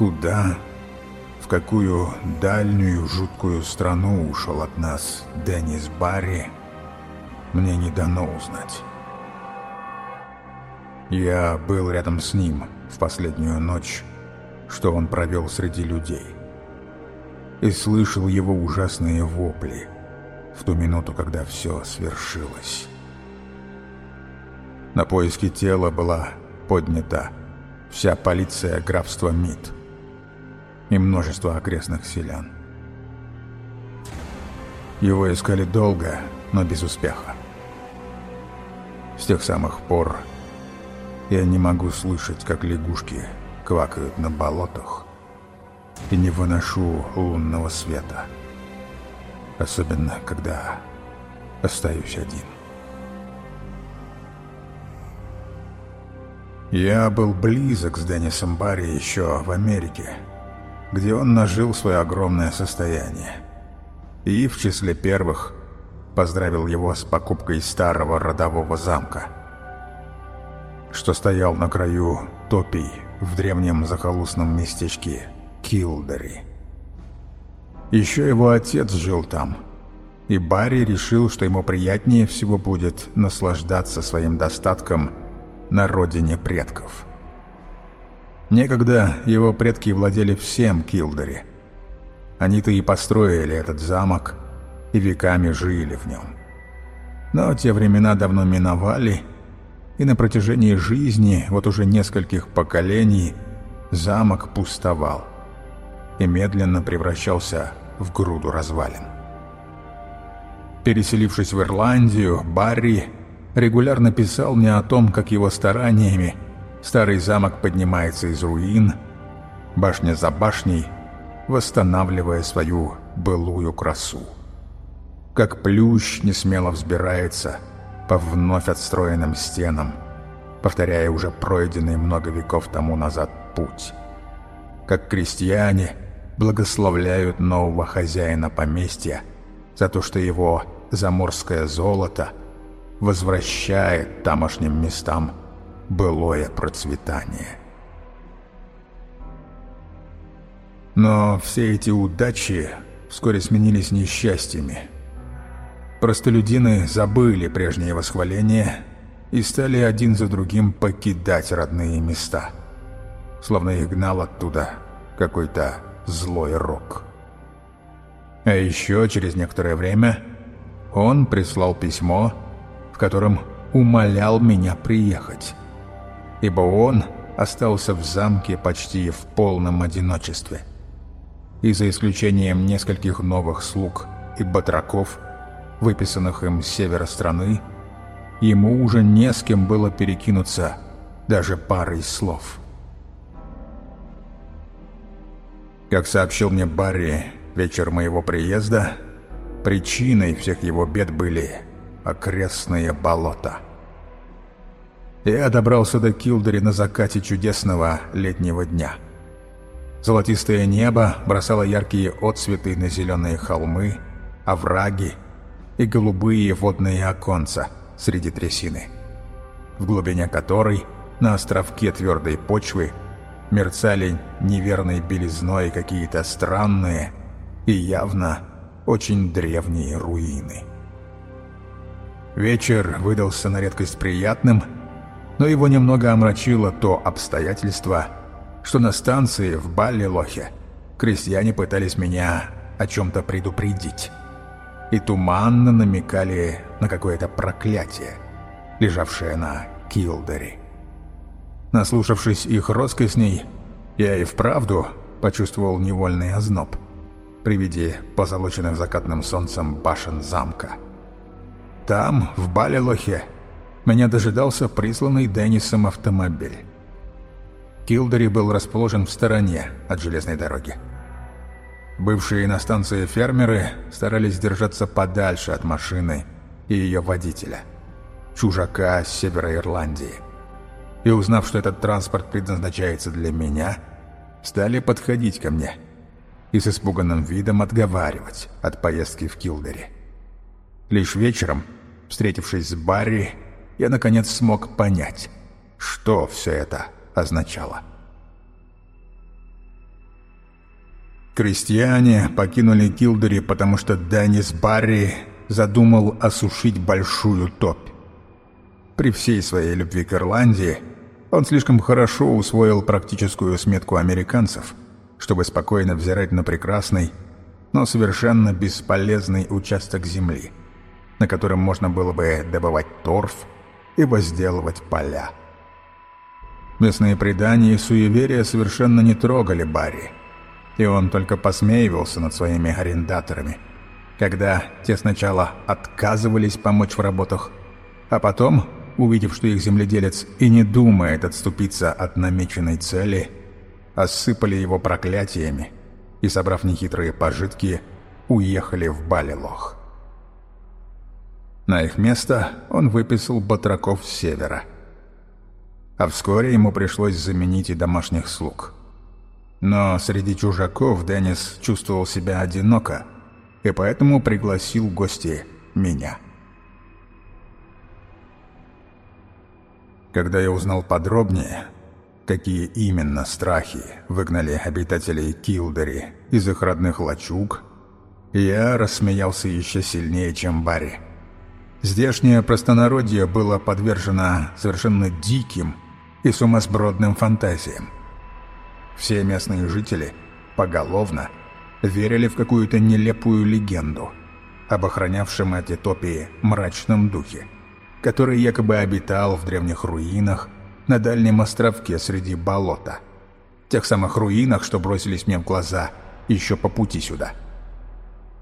Куда, в какую дальнюю жуткую страну ушел от нас Деннис Барри, мне не дано узнать. Я был рядом с ним в последнюю ночь, что он провел среди людей, и слышал его ужасные вопли в ту минуту, когда все свершилось. На поиски тела была поднята вся полиция графства Мид и множество окрестных селян. Его искали долго, но без успеха. С тех самых пор я не могу слышать, как лягушки квакают на болотах, и не выношу лунного света. Особенно, когда остаюсь один. Я был близок с Деннисом Барри еще в Америке, где он нажил свое огромное состояние. И в числе первых поздравил его с покупкой старого родового замка, что стоял на краю топий в древнем захолустном местечке Килдери. Еще его отец жил там, и Барри решил, что ему приятнее всего будет наслаждаться своим достатком на родине предков. Некогда его предки владели всем Килдери. Они-то и построили этот замок – и веками жили в нем. Но те времена давно миновали, и на протяжении жизни, вот уже нескольких поколений, замок пустовал и медленно превращался в груду развалин. Переселившись в Ирландию, Барри регулярно писал мне о том, как его стараниями старый замок поднимается из руин, башня за башней, восстанавливая свою былую красу как плющ несмело взбирается по вновь отстроенным стенам, повторяя уже пройденный много веков тому назад путь. Как крестьяне благословляют нового хозяина поместья за то, что его заморское золото возвращает тамошним местам былое процветание. Но все эти удачи вскоре сменились несчастьями – Простолюдины забыли прежние восхваления и стали один за другим покидать родные места. Словно их гнал оттуда какой-то злой рок. А еще через некоторое время он прислал письмо, в котором умолял меня приехать, ибо он остался в замке почти в полном одиночестве. И за исключением нескольких новых слуг и батраков – выписанных им с севера страны, ему уже не с кем было перекинуться даже парой слов. Как сообщил мне Барри вечер моего приезда, причиной всех его бед были окрестные болота. Я добрался до Килдери на закате чудесного летнего дня. Золотистое небо бросало яркие отсветы на зеленые холмы, овраги и голубые водные оконца среди трясины, в глубине которой, на островке твердой почвы, мерцали неверной белизной какие-то странные и явно очень древние руины. Вечер выдался на редкость приятным, но его немного омрачило то обстоятельство, что на станции в Баллилохе крестьяне пытались меня о чем-то предупредить и туманно намекали на какое-то проклятие, лежавшее на Килдере. Наслушавшись их роскосней, я и вправду почувствовал невольный озноб при виде позолоченных закатным солнцем башен замка. Там, в Балилохе, меня дожидался присланный Деннисом автомобиль. Килдери был расположен в стороне от железной дороги. Бывшие на станции фермеры старались держаться подальше от машины и ее водителя, чужака с севера Ирландии. И узнав, что этот транспорт предназначается для меня, стали подходить ко мне и с испуганным видом отговаривать от поездки в Килдере. Лишь вечером, встретившись с Барри, я наконец смог понять, что все это означало. Крестьяне покинули Килдери, потому что Деннис Барри задумал осушить большую топь. При всей своей любви к Ирландии он слишком хорошо усвоил практическую сметку американцев, чтобы спокойно взирать на прекрасный, но совершенно бесполезный участок земли, на котором можно было бы добывать торф и возделывать поля. Местные предания и суеверия совершенно не трогали Барри, и он только посмеивался над своими арендаторами, когда те сначала отказывались помочь в работах, а потом, увидев, что их земледелец и не думает отступиться от намеченной цели, осыпали его проклятиями и, собрав нехитрые пожитки, уехали в Балилох. На их место он выписал батраков с севера. А вскоре ему пришлось заменить и домашних слуг. Но среди чужаков Деннис чувствовал себя одиноко, и поэтому пригласил в гости меня. Когда я узнал подробнее, какие именно страхи выгнали обитателей Килдери из их родных лачуг, я рассмеялся еще сильнее, чем Барри. Здешнее простонародье было подвержено совершенно диким и сумасбродным фантазиям. Все местные жители поголовно верили в какую-то нелепую легенду об охранявшем эти топии мрачном духе, который якобы обитал в древних руинах на дальнем островке среди болота. Тех самых руинах, что бросились мне в глаза еще по пути сюда.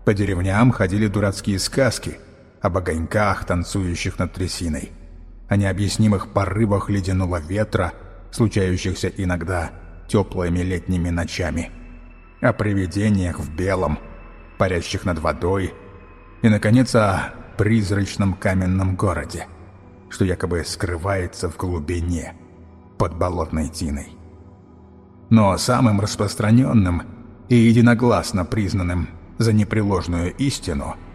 По деревням ходили дурацкие сказки – об огоньках, танцующих над трясиной, о необъяснимых порывах ледяного ветра, случающихся иногда теплыми летними ночами, о привидениях в белом, парящих над водой, и, наконец, о призрачном каменном городе, что якобы скрывается в глубине под болотной тиной. Но самым распространенным и единогласно признанным за непреложную истину –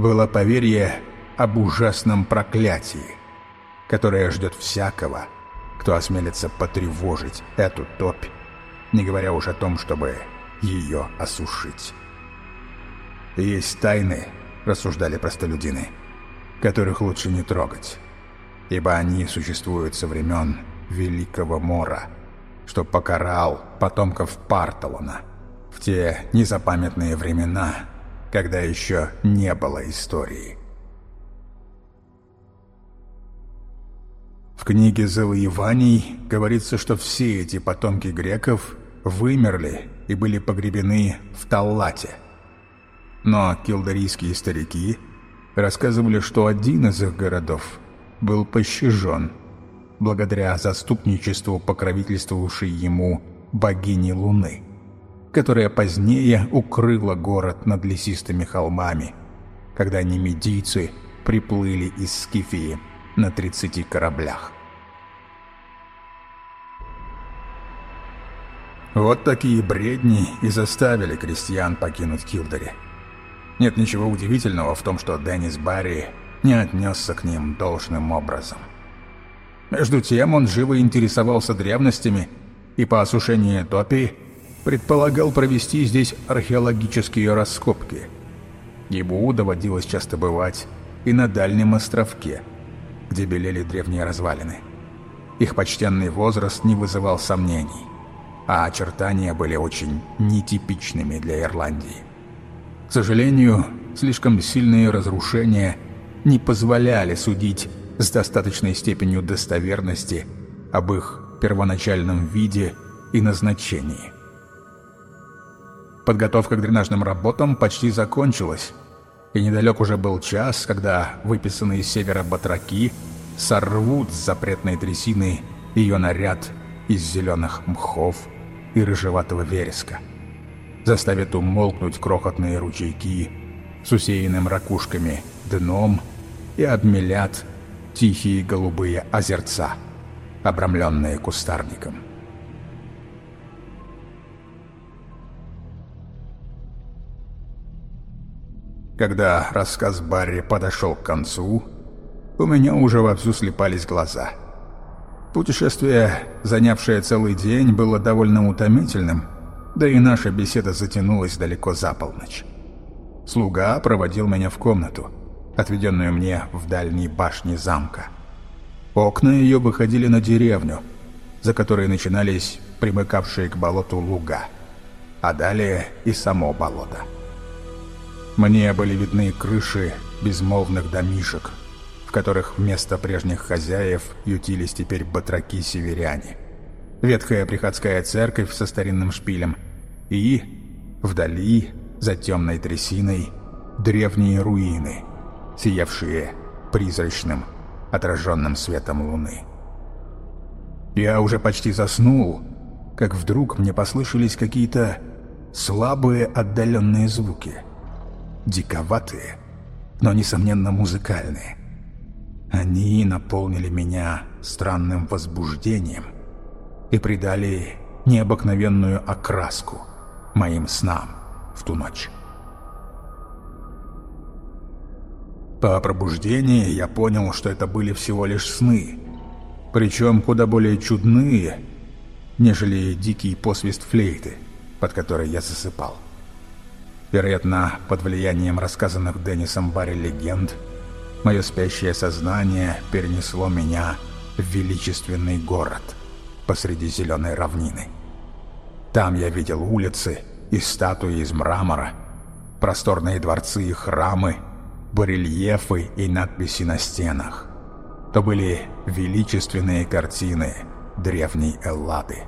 было поверье об ужасном проклятии, которое ждет всякого, кто осмелится потревожить эту топь, не говоря уж о том, чтобы ее осушить. Есть тайны, рассуждали простолюдины, которых лучше не трогать, ибо они существуют со времен Великого Мора, что покарал потомков Парталона в те незапамятные времена, когда еще не было истории. В книге «Завоеваний» говорится, что все эти потомки греков вымерли и были погребены в Таллате. Но килдарийские старики рассказывали, что один из их городов был пощажен благодаря заступничеству покровительствовавшей ему богини Луны которая позднее укрыла город над лесистыми холмами, когда немедийцы приплыли из Скифии на 30 кораблях. Вот такие бредни и заставили крестьян покинуть Килдери. Нет ничего удивительного в том, что Деннис Барри не отнесся к ним должным образом. Между тем он живо интересовался древностями и по осушении топи предполагал провести здесь археологические раскопки. Ему доводилось часто бывать и на дальнем островке, где белели древние развалины. Их почтенный возраст не вызывал сомнений, а очертания были очень нетипичными для Ирландии. К сожалению, слишком сильные разрушения не позволяли судить с достаточной степенью достоверности об их первоначальном виде и назначении – Подготовка к дренажным работам почти закончилась, и недалек уже был час, когда выписанные с севера батраки сорвут с запретной трясины ее наряд из зеленых мхов и рыжеватого вереска, заставят умолкнуть крохотные ручейки с усеянным ракушками дном и обмелят тихие голубые озерца, обрамленные кустарником. Когда рассказ Барри подошел к концу, у меня уже вовсю слепались глаза. Путешествие, занявшее целый день, было довольно утомительным, да и наша беседа затянулась далеко за полночь. Слуга проводил меня в комнату, отведенную мне в дальней башне замка. Окна ее выходили на деревню, за которой начинались примыкавшие к болоту луга, а далее и само болото. Мне были видны крыши безмолвных домишек, в которых вместо прежних хозяев ютились теперь батраки-северяне. Ветхая приходская церковь со старинным шпилем и, вдали, за темной трясиной, древние руины, сиявшие призрачным, отраженным светом луны. Я уже почти заснул, как вдруг мне послышались какие-то слабые отдаленные звуки. Диковатые, но, несомненно, музыкальные. Они наполнили меня странным возбуждением и придали необыкновенную окраску моим снам в ту ночь. По пробуждении я понял, что это были всего лишь сны, причем куда более чудные, нежели дикий посвист флейты, под которой я засыпал. Вероятно, под влиянием рассказанных Деннисом Барри легенд, мое спящее сознание перенесло меня в величественный город посреди зеленой равнины. Там я видел улицы и статуи из мрамора, просторные дворцы и храмы, барельефы и надписи на стенах то были величественные картины древней Эллады.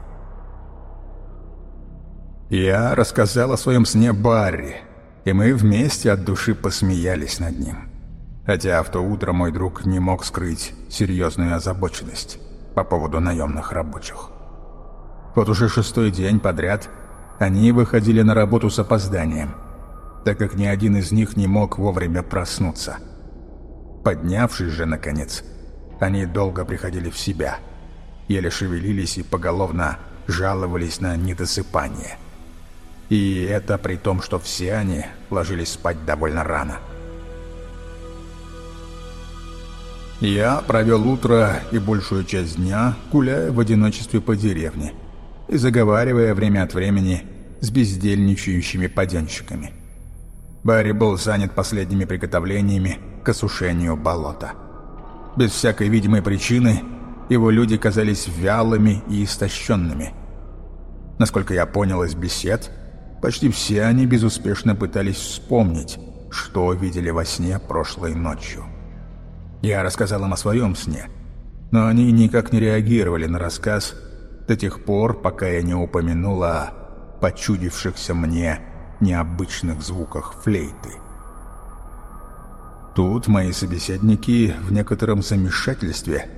Я рассказал о своем сне Барри, и мы вместе от души посмеялись над ним. Хотя в то утро мой друг не мог скрыть серьезную озабоченность по поводу наемных рабочих. Вот уже шестой день подряд они выходили на работу с опозданием, так как ни один из них не мог вовремя проснуться. Поднявшись же, наконец, они долго приходили в себя, еле шевелились и поголовно жаловались на недосыпание. И это при том, что все они ложились спать довольно рано. Я провел утро и большую часть дня, гуляя в одиночестве по деревне и заговаривая время от времени с бездельничающими поденщиками. Барри был занят последними приготовлениями к осушению болота. Без всякой видимой причины его люди казались вялыми и истощенными. Насколько я понял из бесед, почти все они безуспешно пытались вспомнить, что видели во сне прошлой ночью. Я рассказал им о своем сне, но они никак не реагировали на рассказ до тех пор, пока я не упомянул о почудившихся мне необычных звуках флейты. Тут мои собеседники в некотором замешательстве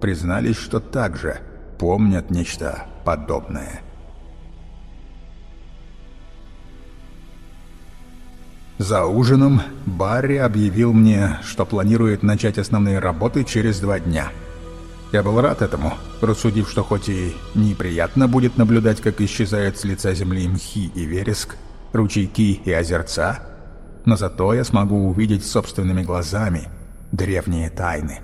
признались, что также помнят нечто подобное. За ужином Барри объявил мне, что планирует начать основные работы через два дня. Я был рад этому, рассудив, что хоть и неприятно будет наблюдать, как исчезают с лица земли мхи и вереск, ручейки и озерца, но зато я смогу увидеть собственными глазами древние тайны,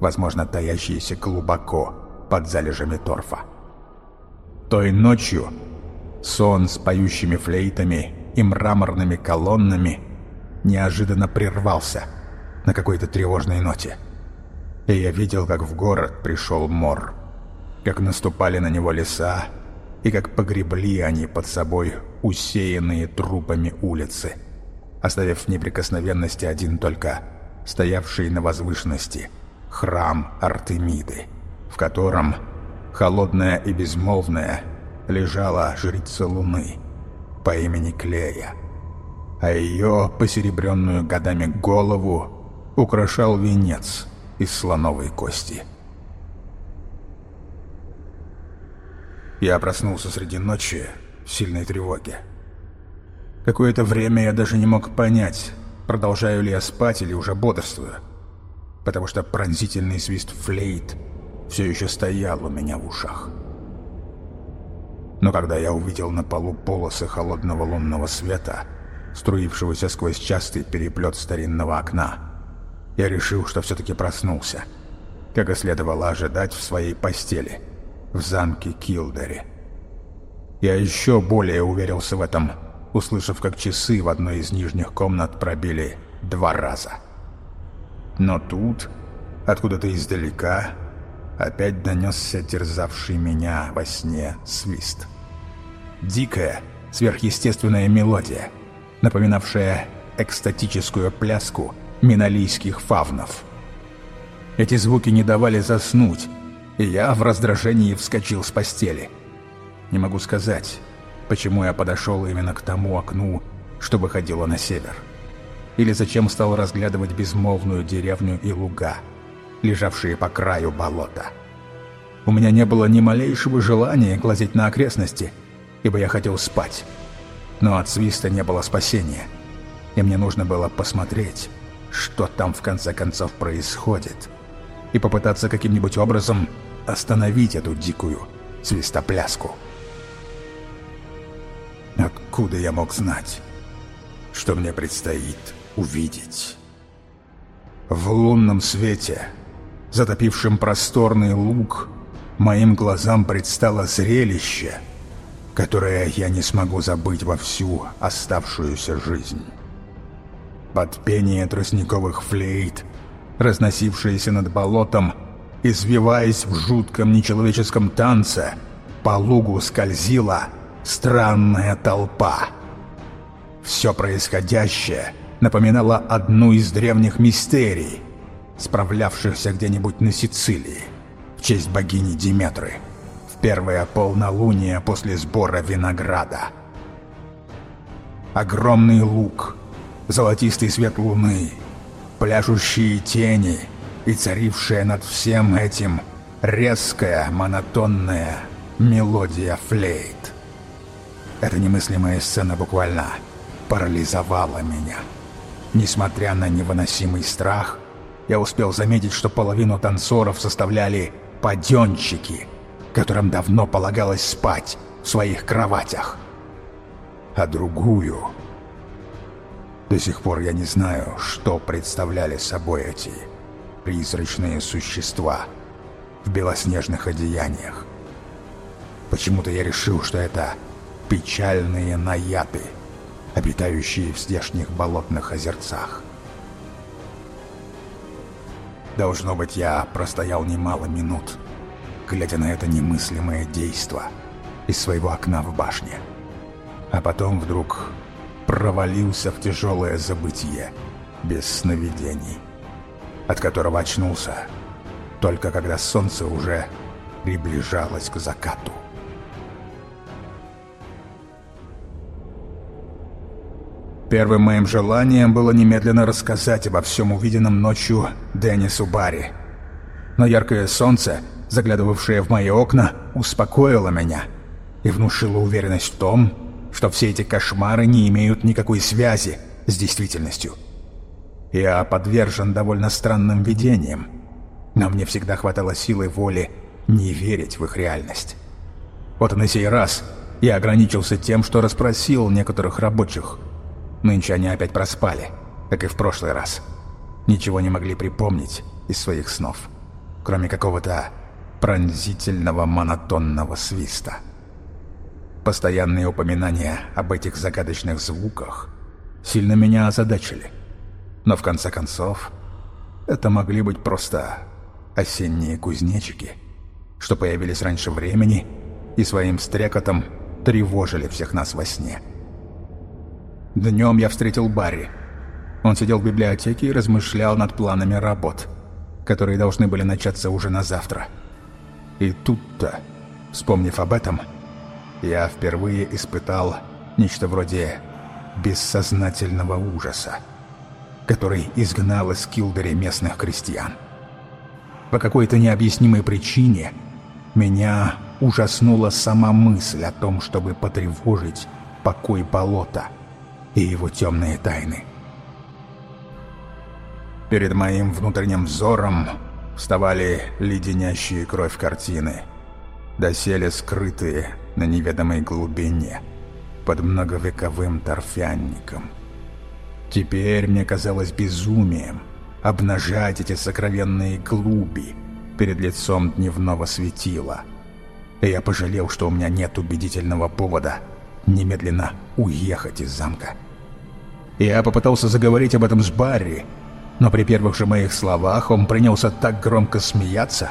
возможно, таящиеся глубоко под залежами торфа. Той ночью сон с поющими флейтами и мраморными колоннами неожиданно прервался на какой-то тревожной ноте. И я видел, как в город пришел мор, как наступали на него леса, и как погребли они под собой усеянные трупами улицы — оставив в неприкосновенности один только стоявший на возвышенности храм Артемиды, в котором, холодная и безмолвная, лежала жрица Луны по имени Клея, а ее посеребренную годами голову украшал венец из слоновой кости. Я проснулся среди ночи в сильной тревоге. Какое-то время я даже не мог понять, продолжаю ли я спать или уже бодрствую, потому что пронзительный свист флейт все еще стоял у меня в ушах. Но когда я увидел на полу полосы холодного лунного света, струившегося сквозь частый переплет старинного окна, я решил, что все-таки проснулся, как и следовало ожидать в своей постели, в замке Килдери. Я еще более уверился в этом, услышав, как часы в одной из нижних комнат пробили два раза. Но тут, откуда-то издалека, опять донесся терзавший меня во сне свист. Дикая, сверхъестественная мелодия, напоминавшая экстатическую пляску миналийских фавнов. Эти звуки не давали заснуть, и я в раздражении вскочил с постели. Не могу сказать, почему я подошел именно к тому окну, что выходило на север. Или зачем стал разглядывать безмолвную деревню и луга, лежавшие по краю болота. У меня не было ни малейшего желания глазеть на окрестности, ибо я хотел спать. Но от свиста не было спасения, и мне нужно было посмотреть, что там в конце концов происходит, и попытаться каким-нибудь образом остановить эту дикую свистопляску. Откуда я мог знать, что мне предстоит увидеть? В лунном свете, затопившем просторный луг, моим глазам предстало зрелище, которое я не смогу забыть во всю оставшуюся жизнь. Под пение тростниковых флейт, разносившиеся над болотом, извиваясь в жутком нечеловеческом танце, по лугу скользила странная толпа. Все происходящее напоминало одну из древних мистерий, справлявшихся где-нибудь на Сицилии в честь богини Диметры в первое полнолуние после сбора винограда. Огромный луг, золотистый свет луны, пляшущие тени и царившая над всем этим резкая, монотонная мелодия флейт. Эта немыслимая сцена буквально парализовала меня. Несмотря на невыносимый страх, я успел заметить, что половину танцоров составляли паденщики, которым давно полагалось спать в своих кроватях. А другую... До сих пор я не знаю, что представляли собой эти призрачные существа в белоснежных одеяниях. Почему-то я решил, что это печальные наяты, обитающие в здешних болотных озерцах. Должно быть, я простоял немало минут, глядя на это немыслимое действо из своего окна в башне. А потом вдруг провалился в тяжелое забытие, без сновидений, от которого очнулся только когда солнце уже приближалось к закату. Первым моим желанием было немедленно рассказать обо всем увиденном ночью Деннису Барри. Но яркое солнце, заглядывавшее в мои окна, успокоило меня и внушило уверенность в том, что все эти кошмары не имеют никакой связи с действительностью. Я подвержен довольно странным видениям, но мне всегда хватало силы воли не верить в их реальность. Вот на сей раз я ограничился тем, что расспросил некоторых рабочих – Нынче они опять проспали, как и в прошлый раз. Ничего не могли припомнить из своих снов, кроме какого-то пронзительного монотонного свиста. Постоянные упоминания об этих загадочных звуках сильно меня озадачили. Но в конце концов, это могли быть просто осенние кузнечики, что появились раньше времени и своим стрекотом тревожили всех нас во сне. Днем я встретил Барри. Он сидел в библиотеке и размышлял над планами работ, которые должны были начаться уже на завтра. И тут-то, вспомнив об этом, я впервые испытал нечто вроде бессознательного ужаса, который изгнал из Килдери местных крестьян. По какой-то необъяснимой причине меня ужаснула сама мысль о том, чтобы потревожить покой болота — и его темные тайны. Перед моим внутренним взором вставали леденящие кровь картины, доселе скрытые на неведомой глубине, под многовековым торфянником. Теперь мне казалось безумием обнажать эти сокровенные глуби перед лицом дневного светила. И я пожалел, что у меня нет убедительного повода немедленно уехать из замка. Я попытался заговорить об этом с Барри, но при первых же моих словах он принялся так громко смеяться,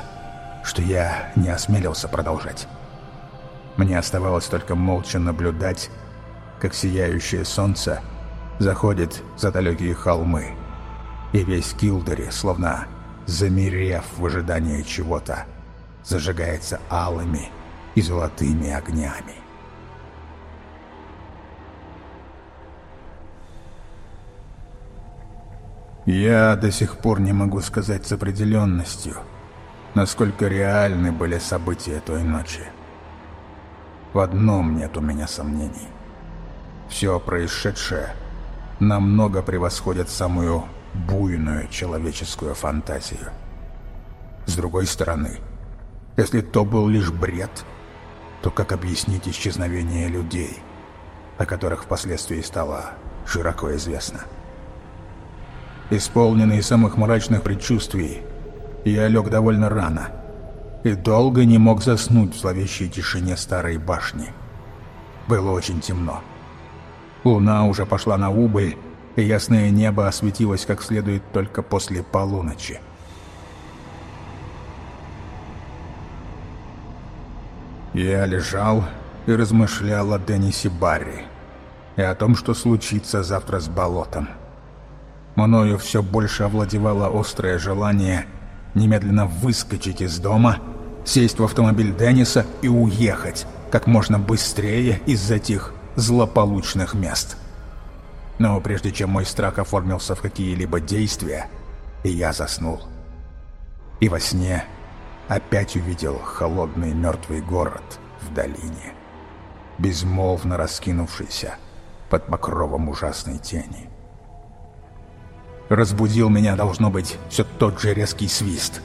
что я не осмелился продолжать. Мне оставалось только молча наблюдать, как сияющее солнце заходит за далекие холмы, и весь Килдери, словно замерев в ожидании чего-то, зажигается алыми и золотыми огнями. Я до сих пор не могу сказать с определенностью, насколько реальны были события той ночи. В одном нет у меня сомнений. Все происшедшее намного превосходит самую буйную человеческую фантазию. С другой стороны, если то был лишь бред, то как объяснить исчезновение людей, о которых впоследствии стало широко известно? Исполненный самых мрачных предчувствий, я лег довольно рано и долго не мог заснуть в зловещей тишине старой башни. Было очень темно. Луна уже пошла на убыль, и ясное небо осветилось как следует только после полуночи. Я лежал и размышлял о Деннисе Барри и о том, что случится завтра с болотом. Мною все больше овладевало острое желание немедленно выскочить из дома, сесть в автомобиль Денниса и уехать как можно быстрее из этих злополучных мест. Но прежде чем мой страх оформился в какие-либо действия, я заснул. И во сне опять увидел холодный мертвый город в долине, безмолвно раскинувшийся под покровом ужасной тени. Разбудил меня, должно быть, все тот же резкий свист.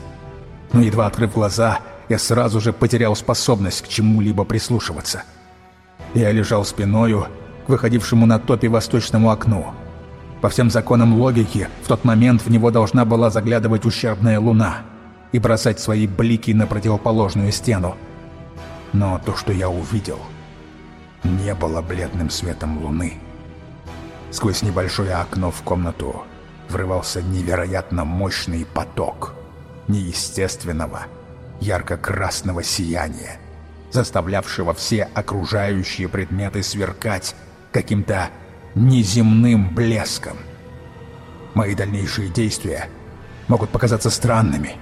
Но едва открыв глаза, я сразу же потерял способность к чему-либо прислушиваться. Я лежал спиною, к выходившему на топе восточному окну. По всем законам логики, в тот момент в него должна была заглядывать ущербная луна и бросать свои блики на противоположную стену. Но то, что я увидел, не было бледным светом луны. Сквозь небольшое окно в комнату врывался невероятно мощный поток неестественного, ярко-красного сияния, заставлявшего все окружающие предметы сверкать каким-то неземным блеском. Мои дальнейшие действия могут показаться странными,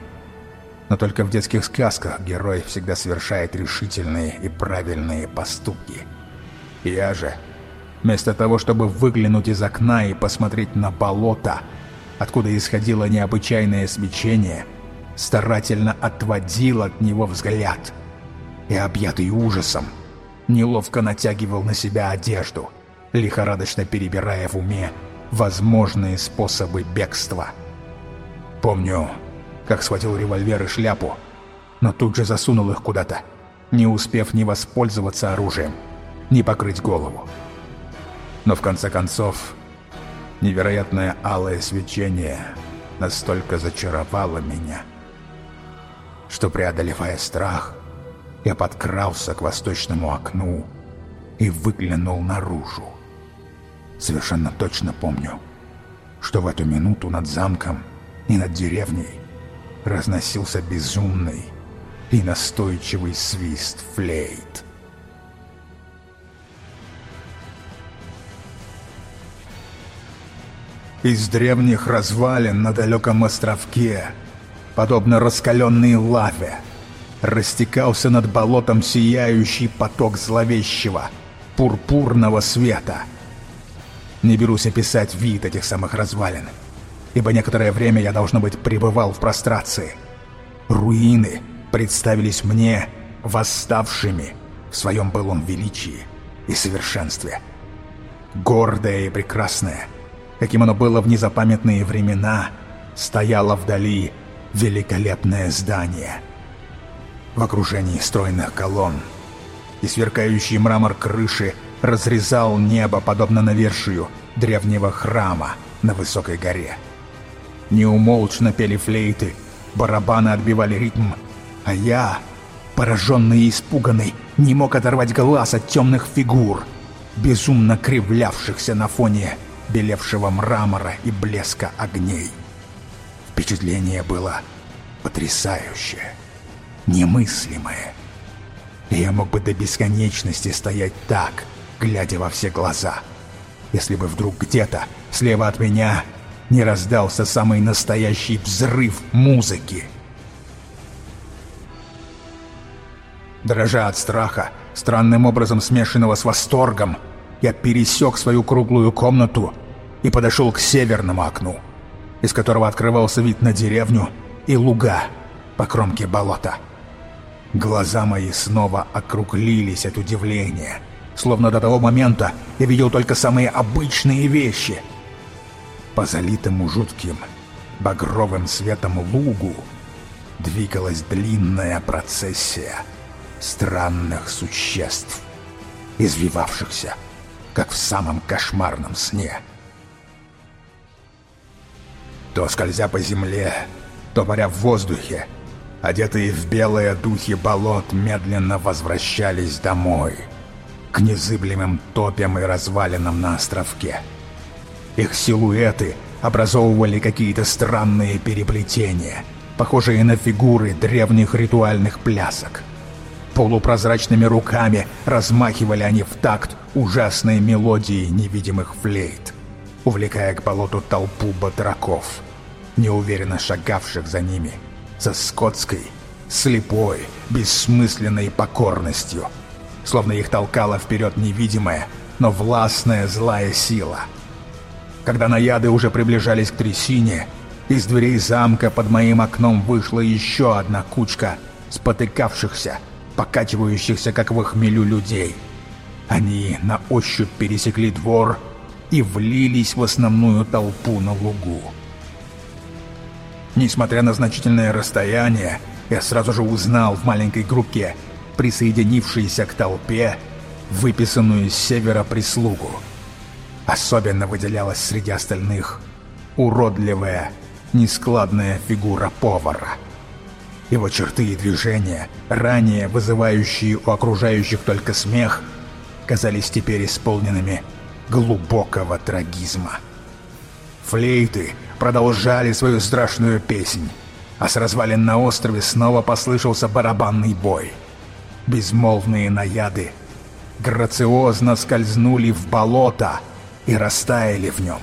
но только в детских сказках герой всегда совершает решительные и правильные поступки. Я же, вместо того, чтобы выглянуть из окна и посмотреть на болото, откуда исходило необычайное свечение, старательно отводил от него взгляд и, объятый ужасом, неловко натягивал на себя одежду — лихорадочно перебирая в уме возможные способы бегства. Помню, как схватил револьвер и шляпу, но тут же засунул их куда-то, не успев ни воспользоваться оружием, ни покрыть голову. Но в конце концов, невероятное алое свечение настолько зачаровало меня, что, преодолевая страх, я подкрался к восточному окну и выглянул наружу. Совершенно точно помню, что в эту минуту над замком и над деревней разносился безумный и настойчивый свист флейт. Из древних развалин на далеком островке, подобно раскаленной лаве, растекался над болотом сияющий поток зловещего, пурпурного света — не берусь описать вид этих самых развалин, ибо некоторое время я, должно быть, пребывал в прострации. Руины представились мне восставшими в своем былом величии и совершенстве. Гордое и прекрасное, каким оно было в незапамятные времена, стояло вдали великолепное здание. В окружении стройных колонн и сверкающий мрамор крыши разрезал небо, подобно навершию древнего храма на высокой горе. Неумолчно пели флейты, барабаны отбивали ритм, а я пораженный и испуганный, не мог оторвать глаз от темных фигур, безумно кривлявшихся на фоне белевшего мрамора и блеска огней. Впечатление было потрясающее, немыслимое. Я мог бы до бесконечности стоять так, глядя во все глаза, если бы вдруг где-то слева от меня не раздался самый настоящий взрыв музыки. Дрожа от страха, странным образом смешанного с восторгом, я пересек свою круглую комнату и подошел к северному окну, из которого открывался вид на деревню и луга по кромке болота. Глаза мои снова округлились от удивления, словно до того момента я видел только самые обычные вещи. По залитому жутким багровым светом лугу двигалась длинная процессия странных существ, извивавшихся, как в самом кошмарном сне. То скользя по земле, то паря в воздухе, одетые в белые духи болот, медленно возвращались домой, к незыблемым топям и развалинам на островке. Их силуэты образовывали какие-то странные переплетения, похожие на фигуры древних ритуальных плясок. Полупрозрачными руками размахивали они в такт ужасной мелодии невидимых флейт, увлекая к болоту толпу батраков, неуверенно шагавших за ними – со скотской, слепой, бессмысленной покорностью, словно их толкала вперед невидимая, но властная злая сила. Когда наяды уже приближались к трясине, из дверей замка под моим окном вышла еще одна кучка спотыкавшихся, покачивающихся, как в хмелю людей. Они на ощупь пересекли двор и влились в основную толпу на лугу. Несмотря на значительное расстояние, я сразу же узнал в маленькой группе, присоединившейся к толпе, выписанную с севера прислугу. Особенно выделялась среди остальных уродливая, нескладная фигура повара. Его черты и движения, ранее вызывающие у окружающих только смех, казались теперь исполненными глубокого трагизма. Флейты продолжали свою страшную песнь, а с развалин на острове снова послышался барабанный бой. Безмолвные наяды грациозно скользнули в болото и растаяли в нем,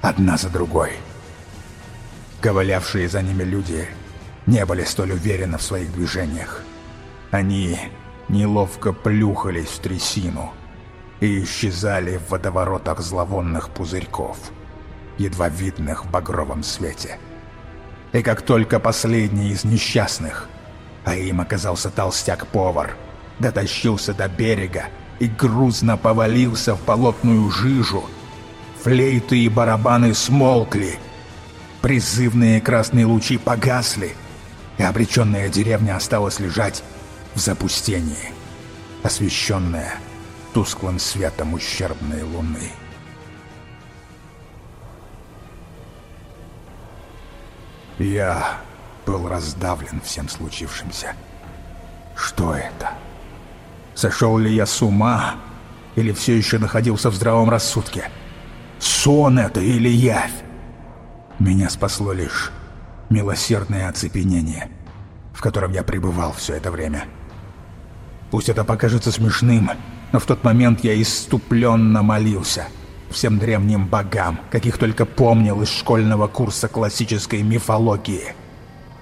одна за другой. Ковылявшие за ними люди не были столь уверены в своих движениях. Они неловко плюхались в трясину и исчезали в водоворотах зловонных пузырьков едва видных в багровом свете. И как только последний из несчастных, а им оказался толстяк-повар, дотащился до берега и грузно повалился в болотную жижу, флейты и барабаны смолкли, призывные красные лучи погасли, и обреченная деревня осталась лежать в запустении, освещенная тусклым светом ущербной луны. Я был раздавлен всем случившимся. Что это? Сошел ли я с ума? Или все еще находился в здравом рассудке? Сон это или явь? Меня спасло лишь милосердное оцепенение, в котором я пребывал все это время. Пусть это покажется смешным, но в тот момент я иступленно молился — всем древним богам, каких только помнил из школьного курса классической мифологии.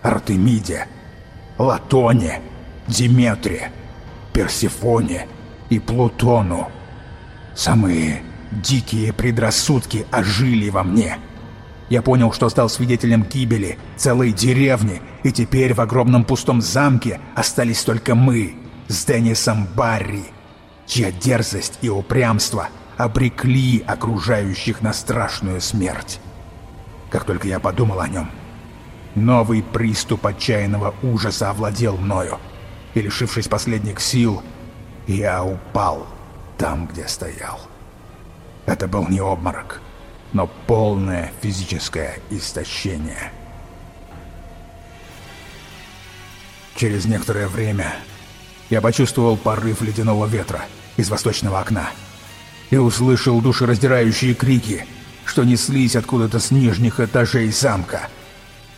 Артемиде, Латоне, Диметре, Персифоне и Плутону. Самые дикие предрассудки ожили во мне. Я понял, что стал свидетелем гибели целой деревни, и теперь в огромном пустом замке остались только мы с Деннисом Барри, чья дерзость и упрямство – обрекли окружающих на страшную смерть. Как только я подумал о нем, новый приступ отчаянного ужаса овладел мною, и, лишившись последних сил, я упал там, где стоял. Это был не обморок, но полное физическое истощение. Через некоторое время я почувствовал порыв ледяного ветра из восточного окна и услышал душераздирающие крики, что неслись откуда-то с нижних этажей замка.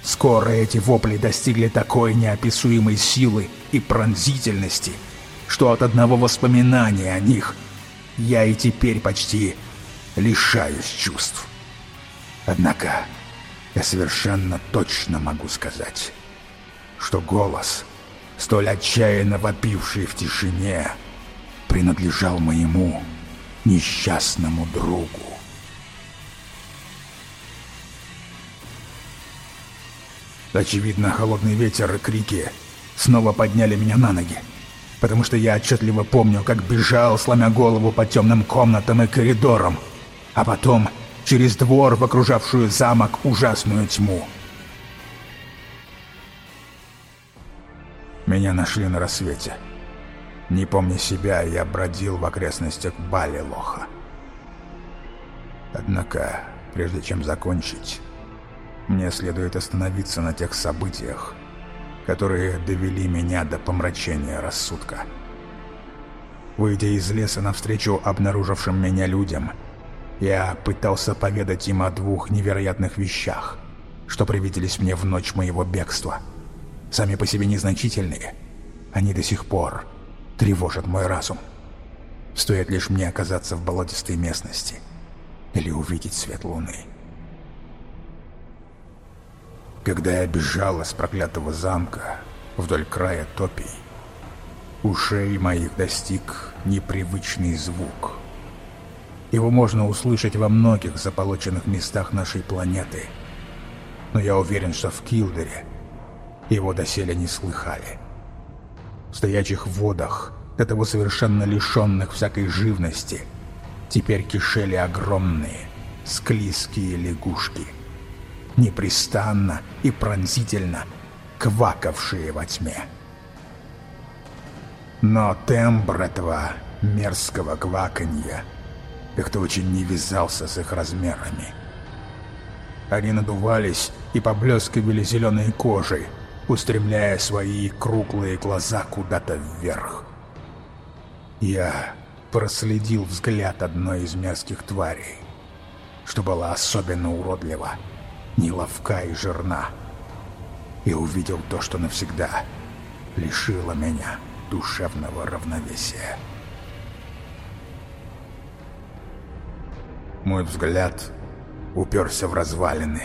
Скоро эти вопли достигли такой неописуемой силы и пронзительности, что от одного воспоминания о них я и теперь почти лишаюсь чувств. Однако я совершенно точно могу сказать, что голос, столь отчаянно вопивший в тишине, принадлежал моему несчастному другу. Очевидно, холодный ветер и крики снова подняли меня на ноги, потому что я отчетливо помню, как бежал, сломя голову по темным комнатам и коридорам, а потом через двор в окружавшую замок ужасную тьму. Меня нашли на рассвете. Не помня себя, я бродил в окрестностях Балилоха. Однако, прежде чем закончить, мне следует остановиться на тех событиях, которые довели меня до помрачения рассудка. Выйдя из леса навстречу обнаружившим меня людям, я пытался поведать им о двух невероятных вещах, что привиделись мне в ночь моего бегства. Сами по себе незначительные, они до сих пор тревожат мой разум. Стоит лишь мне оказаться в болотистой местности или увидеть свет луны. Когда я бежал из проклятого замка вдоль края топий, ушей моих достиг непривычный звук. Его можно услышать во многих заполоченных местах нашей планеты, но я уверен, что в Килдере его доселе не слыхали. В стоячих водах, до того совершенно лишенных всякой живности, теперь кишели огромные, склизкие лягушки — непрестанно и пронзительно квакавшие во тьме. Но тембр этого мерзкого кваканья как-то очень не вязался с их размерами. Они надувались и поблескивали зеленой кожей, устремляя свои круглые глаза куда-то вверх. Я проследил взгляд одной из мерзких тварей, что была особенно уродлива неловка и жирна. И увидел то, что навсегда лишило меня душевного равновесия. Мой взгляд уперся в развалины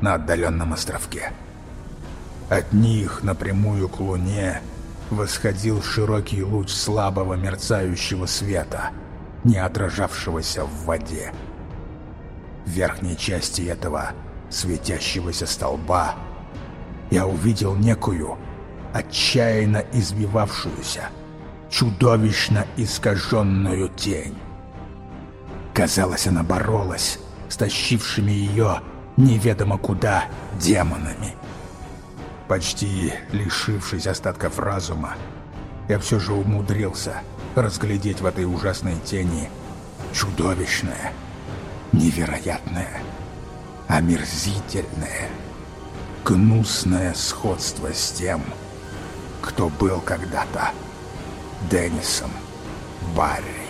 на отдаленном островке. От них напрямую к луне восходил широкий луч слабого мерцающего света, не отражавшегося в воде. В верхней части этого светящегося столба, я увидел некую, отчаянно избивавшуюся, чудовищно искаженную тень. Казалось, она боролась с тащившими ее неведомо куда демонами. Почти лишившись остатков разума, я все же умудрился разглядеть в этой ужасной тени чудовищное, невероятное, омерзительное, гнусное сходство с тем, кто был когда-то Деннисом Барри.